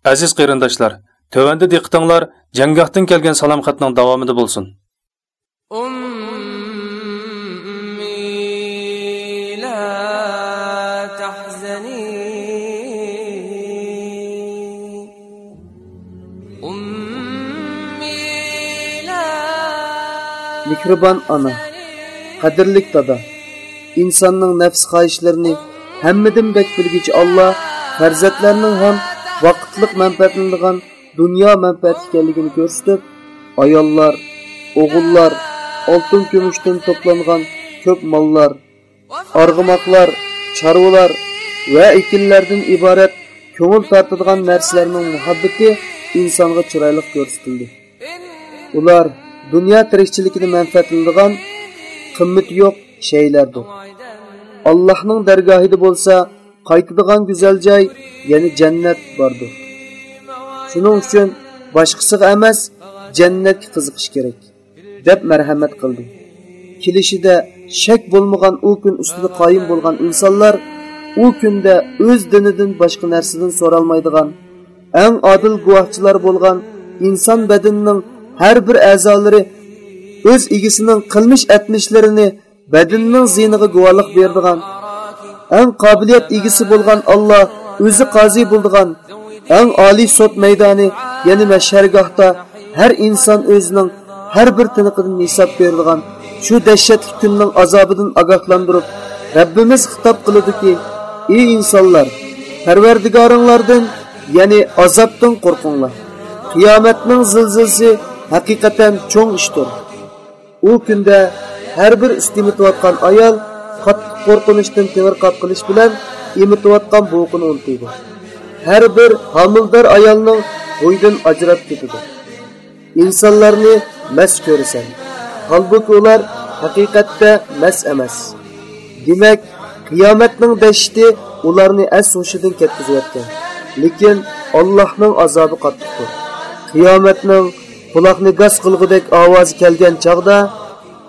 Әзіз қиырындашылар, төвенді дейқтыңлар, жәңгақтың келген салам қатының давамыды болсын. Микробан ана, қадірлік тада, инсанның нәпс қайшыларыны, әммедім бәк білгіч Алла, пәрзетлерінің ғам. Vaqtliq manfaatlanadigan dunyo manfaati ekanligini ko'rsatib, ayollar, o'g'illar, oltin kumushdan to'plangan ko'p mollar, arg'umoqlar, chorvalar va ekinlardan iborat ko'ngil tortadigan narsalarning muhabbati insonga chiroyli ko'rsatildi. Ular dunyo tirikchiligini manfaatlanadigan qimmati yo'q shaylardir. Allohning dargohida bo'lsa, qaytadigan go'zal joy, ya'ni jannat bordir. Shuning uchun boshqasiga emas, jannatga qiziqish kerak, deb marhamat qildi. Kelishida shak bo'lmagan u kun ustida qoyim bo'lgan insonlar u kunda o'z dinidan boshqa narsadan so'ralmaydigan, eng odil guvohchilar bo'lgan inson badanining har bir a'zolari o'z egisining qilmish atmishlarini badanining ziyniga guvohlik berdigan eng qobiliyat egisi bo'lgan Alloh o'zi qozi bo'ldigan eng oliy sud maydoni ya'ni mashargohda har inson o'zining har bir tiniqidan hisob beradigan shu dahshatli kunning azobidan ogohlantirib Rabbimiz xitob qilidiki ey insonlar parvardigoringlardan ya'ni azobdan qo'rqinglar qiyomatning zilzilasi haqiqatan cho'ng ishdir u kunda har bir istimitayotgan ayol qattiq qo'rqinishdan temirqab qilish bilan emitayotgan bo'qini unutadi har bir homildor ayolning bo'ydan ajrab ketadi. Insonlarni mas ko'rasan holbuki ular haqiqatda mas emas. Demak qiyomatning dashti ularni as hushidan ketkazayotgan lekin allohning azobi qattiqdir. Qiyomatning quloqni gaz qilgudek ovozi kelgan chog'da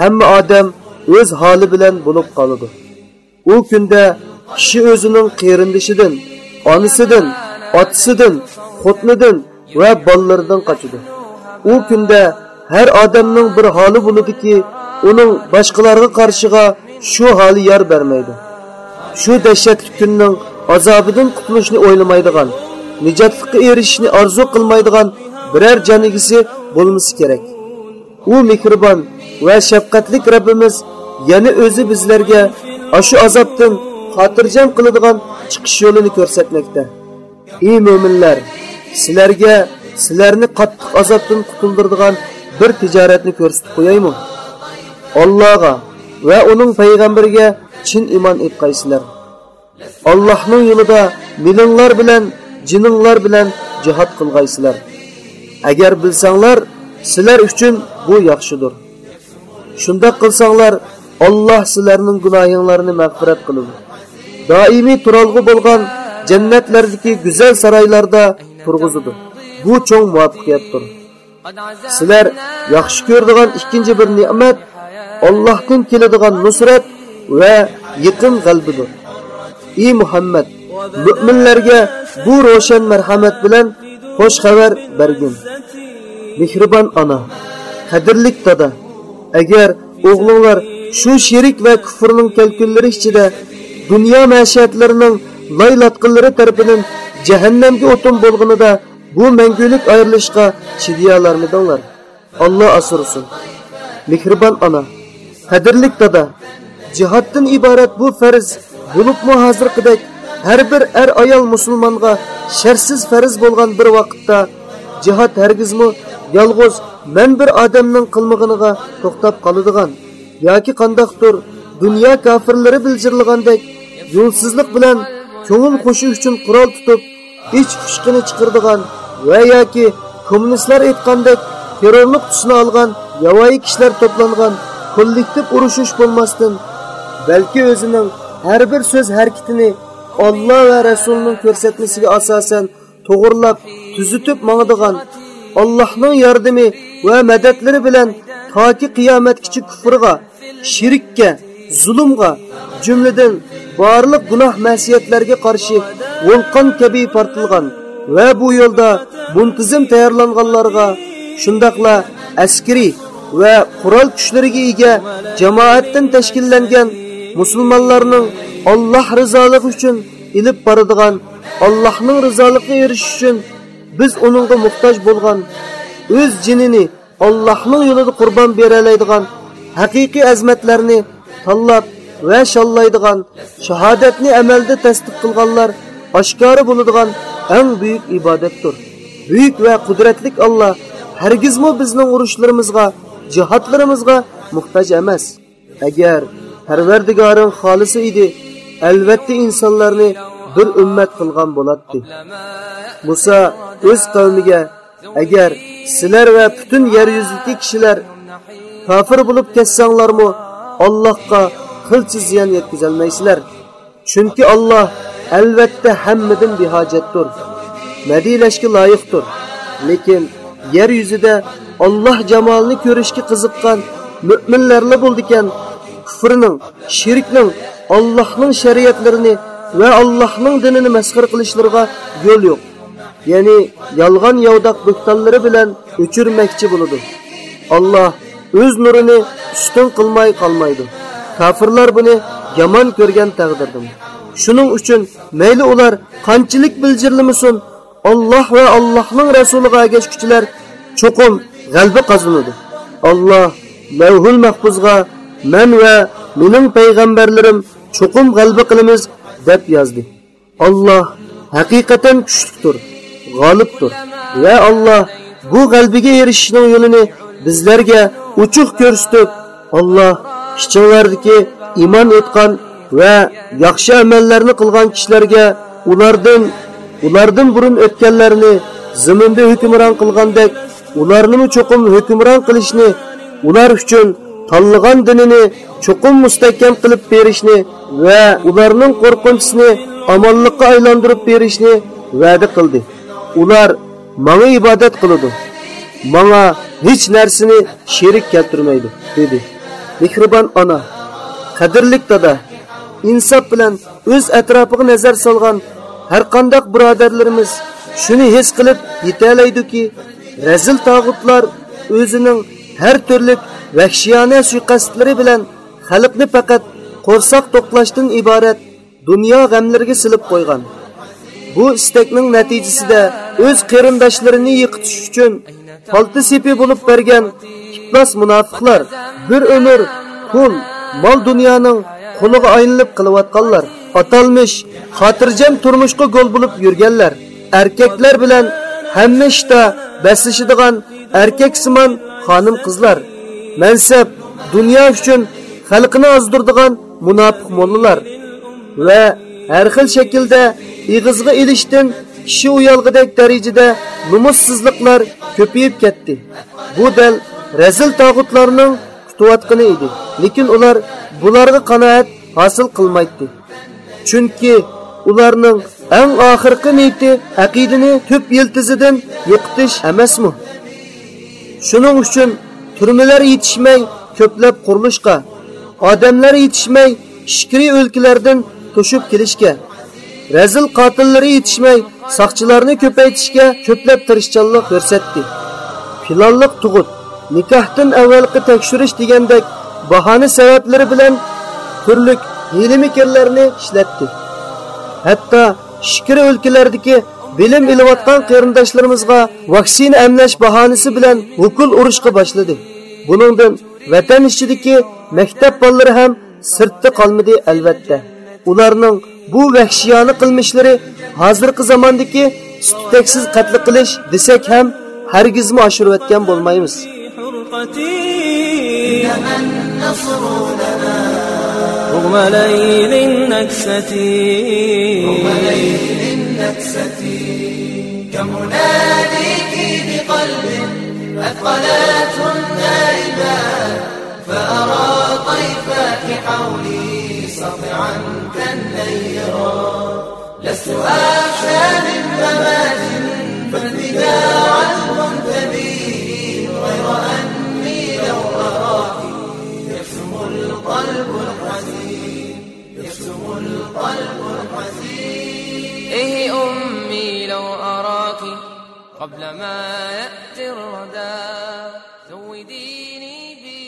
hamma odam o'z holi bilan bo'lib qoladi. U kunda kishi o'zining qarindishidan onasidan otasidan xotinidan va bolalaridan qochadi. U kunda har odamning bir holi bo'ladiki uning boshqalarga qarshiga shu holi yor bermaydi. Shu dahshatli kunning azobidan qutulishni o'ylamaydigan nijotlikqa erishishni orzu qilmaydigan biror janigisi bo'lmasi kerak. U mehribon va shafqatlik Rabbimiz yana o'zi bizlarga ashu azobdan xotirjam qiladigan chiqish yo'lini ko'rsatmoqda. Ey mo'minlar sizlarga sizlarni qattiq azobdan qutuldiradigan bir tijoratni ko'rsatib qo'yaymi? Allohga va uning payg'ambariga chin iymon etqaysizlar Allohning yo'lida milinglar bilan jininglar bilan jihad qilgaysizlar agar bilsanglar sizlar uchun bu yaxshidir. Shunda qilsanglar Allah sizlərinin günahlarını məğfirət qılır. Daimi turalğı bolğan cənnətlərdəki gözəl saraylarda turğuzudu. Bu çox muvaffaqiyətdir. Sizlər yaxşı gördüyən ikinci bir nimət Allahdan kəlidiyən nusrat və yiqin qalbidir. Ey Muhammad, müminlərə bu roşan mərhəmət bilan xoş xəbər bergin. Mehriban ana, qadirlik dada, əgər oğlunlar shu sherik va kufrning kalkullari ichida dunyo mashiyatlarining laylatqinlari tarafidan jahannamga o'tin bo'lganida bu mangulik ayrilishga chidiyalarmidinglar Alloh asursin mehribon ona qadrlik dada jihoddan iborat bu farz bo'libmi hozirgidek har bir er ayol musulmonga sharsiz farz bo'lgan bir vaqtda jihod hargizmi yolg'iz men bir odamning qilmag'iniga to'xtab qoladigan yoki qandoqdir dunyo kofirlari biljirlagandek yo'lsizlik bilan ko'ngil qo'shish uchun qurol tutib ich fushqini chiqirdigan va yoki kommunistlar aytgandek terrorlik tusini olgan yovvoyi kishilar to'plangan kollektiv urushish bo'lmasdan balki o'zining har bir so'z harakatini Alloh va Rasulining ko'rsatmasiga asosan to'g'irlab, tuzitib mangadigan Allohning yordami va madadlari bilan toki qiyomatgacha kufrga, shirkka, zulmga, jumladan barliq gunoh masiyatlarga qarshi vulqon kabi portilgan va bu yo'lda muntizim tayyorlanganlarga shundoqla askariy va qurol kuchlariga ega jamoatdan tashkillangan musulmonlarning Alloh rizoligi uchun ilib boradigan Allohning rizoligiga erishish uchun biz uningga muhtoj bo'lgan o'z jinini Allohning yo'lida qurbon bera oladigan haqiqiy azmatlarni tanlab va shallaydigan shahodatni amalda tasdiq qilganlar oshkora bo'ladigan eng buyuk ibodatdir. Buyuk va qudratlik Alloh hargizmi bizning urushlarimizga jihodlarimizga muhtoj emas. Agar parvardigoring xolisi edi albatta insonlarni bir ummat qilgan bo'ladi muso o'z qavmiga agar sizlar va butun yer yuzidagi kishilar kofir bo'lib ketsanglarmi allohga qilchi ziyon yetkazolmaysizlar chunki olloh albatta hammadan behojatdir madilashga loyiqdir lekin yer yuzida olloh jamolini ko'rishga qiziqqan mo'minlarla bo'ldikan kufrning shirkning ollohning shariatlarini va allohning dinini masxir qilishlariga yo'l yo'q ya'ni yolg'on yovdoq bo'xtonlari bilan o'chirmoqchi bo'ladi olloh o'z nurini ustun qilmay qolmaydi kofirlar buni yomon ko'rgan taqdirda shuning uchun mayli ular qanchalik biljirlamasin olloh va allohning rasuliga agashguchilar cho'qim g'alba qozonadi olloh lavhul mahfuzga man va mening payg'ambarlarim cho'qim g'alba qilamiz deb yozdi olloh haqiqatan kuchlidir g'olibdir va olloh bu g'albiga erishishning yo'lini bizlarga uchuq ko'rsatib olloh kichiklardagi iymon etgan va yaxshi amallarni qilgan kishilarga ulardan ulardan burun o'tganlarni zaminda hukmron qilgandek ularni cho'qim hukmron qilishni ular uchun tanlagan dinini cho'qim mustahkam qilib berishni va ularning qo'rqinchisini omonlikqa aylantirib berishni va'da qildi ular manga ibodat qiladi. Manga hech narsani sherik keltirmaydi dedi. Mehribon ona qadrlik dada insof bilan o'z atrofiga nazar solgan har qandoq birodarlarimiz shuni his qilib yetalaydiki razil tog'utlar o'zining har turli vahshiyona suiqasdlari bilan xalqni faqat qo'rsoq to'qlashdan iborat dunyo g'amlariga silib qo'ygan. Bu istakning natijasida o'z qarindoshlarini yiqitish uchun olti sepi bo'lib bergan iflos munofiqlar bir umr pul mol dunyoning quliga aylanib qilayotganlar atalmish xotirjam turmushga go'l bo'lib yurganlar erkaklar bilan hamma ishda baslashadigan erkaksimon xonim qizlar mansab dunyo uchun xalqini ozdirdigan munofiq mollalar va har xil shaklda ig'izga ilishdan kishi uyalg'idek darajada numussizliklar ko'payib ketdi. Bu dal razil tog'utlarning kutayotgani edi lekin ular bularga qanoat hosil qilmaydi. Chunki ularning eng oxirgi niyati aqidani tub yiltizidan yiqitish emasmi? Shuning uchun turmalar yetishmay ko'plab qurilishga odamlar yetishmay ishkiri o'lkalardan to'shib kelishga razil qotillari yetishmay saqchilarni ko'paytishga ko'plab tirishchanlik ko'rsatdi. Filonliq tug'ut nikohdan avvalgi tekshirish degandek bahona sabablari bilan turli hiyla ishlatdi. Hatto shikri o'lkalardagi bilim ilayotgan qarindoshlarimizga vaksina emlash bahonasi bilan hukul urushga boshladi. Buningdan vatan ichidagi maktab bolalari ham sirtda qolmadi albatta. ularning bu vahshiyona qilmishlari hozirgi zamondagi tutaksiz qatl qilish desak ham hargizmi oshirayotgan bo'lmaymiz رغم ليل النكسة رغم ليل النكسة كمناديك بقلب أثقلته النائبات فأرى طيفك حولي سطعا كالنيرا لست أخشى من ممات فالفداء